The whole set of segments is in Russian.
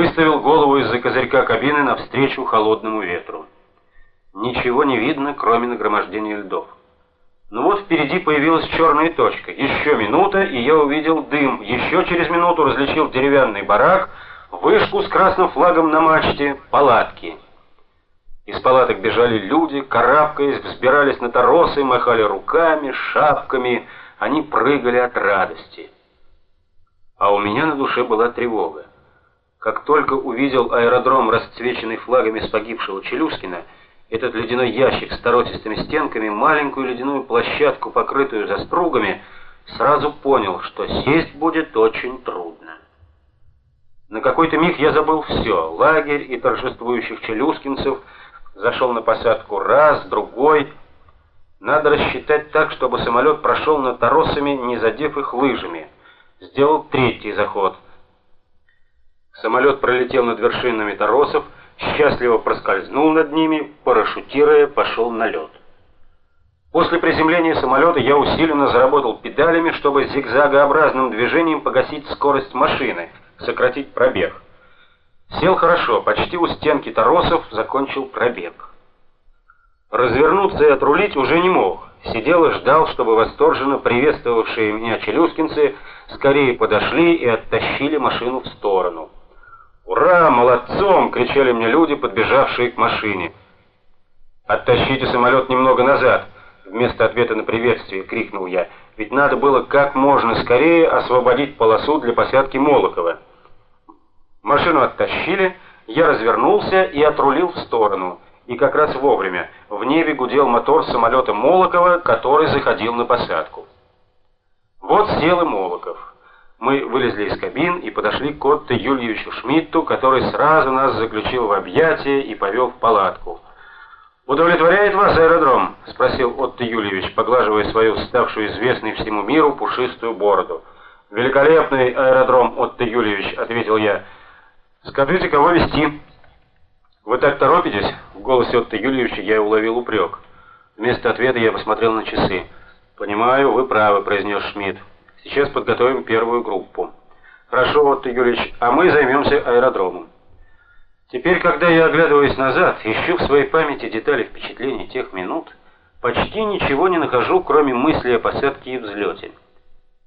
выставил голову из-за козырька кабины навстречу холодному ветру. Ничего не видно, кроме нагромождения льдов. Но вот впереди появилась черная точка. Еще минута, и я увидел дым. Еще через минуту различил деревянный барак, вышку с красным флагом на мачте, палатки. Из палаток бежали люди, карабкаясь, взбирались на торосы, махали руками, шапками. Они прыгали от радости. А у меня на душе была тревога. Как только увидел аэродром, расцвеченный флагами с погибшего Челюскина, этот ледяной ящик с торотистыми стенками, маленькую ледяную площадку, покрытую застругами, сразу понял, что сесть будет очень трудно. На какой-то миг я забыл все, лагерь и торжествующих челюскинцев, зашел на посадку раз, другой. Надо рассчитать так, чтобы самолет прошел над торосами, не задев их лыжами. Сделал третий заход. Самолет пролетел над вершинами торосов, счастливо проскользнул над ними, парашютируя, пошел на лед. После приземления самолета я усиленно заработал педалями, чтобы зигзагообразным движением погасить скорость машины, сократить пробег. Сел хорошо, почти у стенки торосов закончил пробег. Развернуться и отрулить уже не мог. Сидел и ждал, чтобы восторженно приветствовавшие меня челюскинцы скорее подошли и оттащили машину в сторону. «Ура! Молодцом!» — кричали мне люди, подбежавшие к машине. «Оттащите самолет немного назад!» Вместо ответа на приветствие крикнул я. Ведь надо было как можно скорее освободить полосу для посадки Молокова. Машину оттащили, я развернулся и отрулил в сторону. И как раз вовремя. В небе гудел мотор самолета Молокова, который заходил на посадку. Вот сел и Молоков. Мы вылезли из кабин и подошли к Отто Юльевичу Шмидту, который сразу нас заключил в объятия и повел в палатку. «Удовлетворяет вас аэродром?» — спросил Отто Юльевич, поглаживая свою ставшую известной всему миру пушистую бороду. «Великолепный аэродром, Отто Юльевич», — ответил я. «Скажите, кого везти?» «Вы так торопитесь?» — в голосе Отто Юльевича я уловил упрек. Вместо ответа я посмотрел на часы. «Понимаю, вы правы», — произнес Шмидт. Сейчас подготовим первую группу. Хорошо, вот, Юрьевич, а мы займемся аэродромом. Теперь, когда я оглядываюсь назад, ищу в своей памяти детали впечатлений тех минут, почти ничего не нахожу, кроме мысли о посадке и взлете.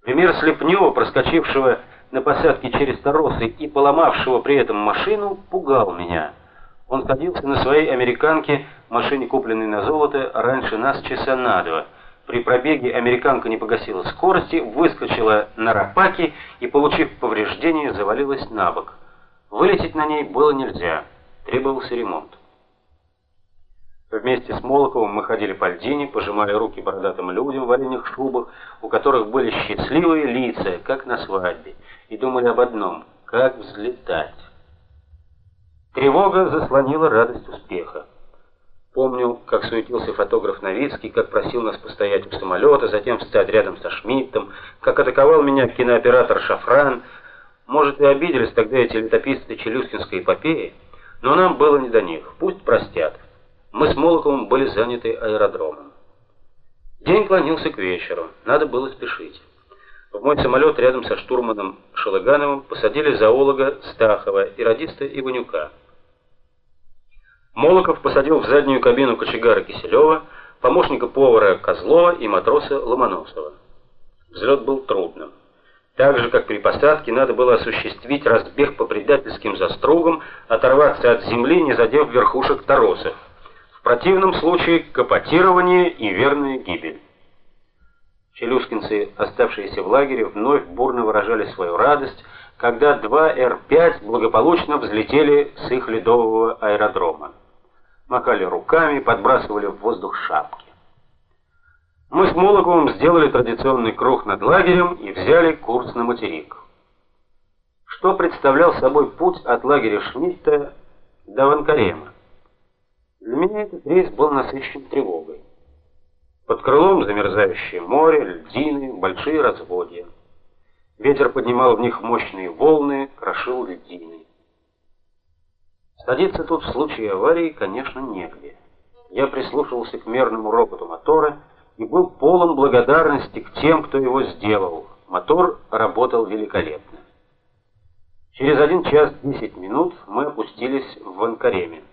Пример Слепнева, проскочившего на посадке через торосы и поломавшего при этом машину, пугал меня. Он садился на своей американке, машине, купленной на золото, раньше нас часа на два. При пробеге американка не погасила скорости, выскочила на рапаки и, получив повреждение, завалилась на бок. Вылететь на ней было нельзя, требовался ремонт. Вместе с Молоковым мы ходили по льдине, пожимая руки бородатым людям в оленях шубах, у которых были счастливые лица, как на свадьбе, и думали об одном — как взлетать. Тревога заслонила радость успеха. Помню, как суетился фотограф Новицкий, как просил нас постоять у самолета, затем встать рядом со Шмидтом, как атаковал меня кинооператор Шафран. Может, и обиделись тогда эти летописцы Челюскинской эпопеи, но нам было не до них, пусть простят. Мы с Молоковым были заняты аэродромом. День клонился к вечеру, надо было спешить. В мой самолет рядом со штурманом Шелыгановым посадили зоолога Стахова и радиста Иванюка. Молоков посадил в заднюю кабину кочегара Киселева, помощника повара Козлова и матроса Ломоносова. Взлет был трудным. Так же, как при посадке, надо было осуществить разбег по предательским застругам, оторваться от земли, не задев верхушек торосов. В противном случае капотирование и верная гибель. Челюскинцы, оставшиеся в лагере, вновь бурно выражали свою радость, когда два Р-5 благополучно взлетели с их ледового аэродрома махали руками, подбрасывали в воздух шапки. Мы с Молоковым сделали традиционный круг над лагерем и взяли курс на материк. Что представлял собой путь от лагеря Шмидта до Ванкарема? Для меня этот рейс был насыщен тревогой. Под крылом замерзающее море, льдины, большие разводья. Ветер поднимал в них мощные волны, крошил льдины. Садиться тут в случае аварии, конечно, негде. Я прислушивался к мерному рокоту мотора и был полон благодарности к тем, кто его сделал. Мотор работал великолепно. Через один час десять минут мы опустились в Анкареме.